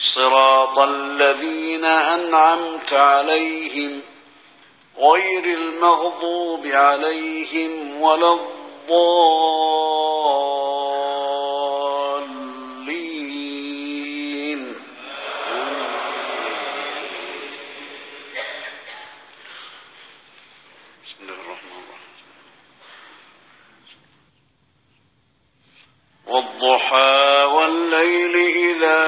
صراط الذين أنعمت عليهم غير المغضوب عليهم ولا الضالين. بسم الله الرحمن الرحيم. والضحى والليل إذا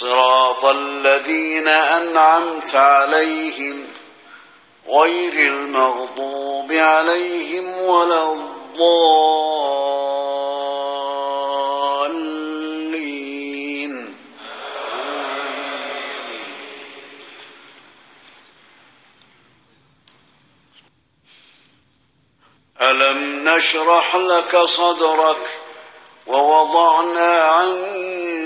صراط الذين أنعمت عليهم غير المغضوب عليهم ولا الضالين. ألم نشرح لك صدرك ووضعنا عنك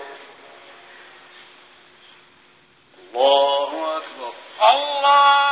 أكبر الله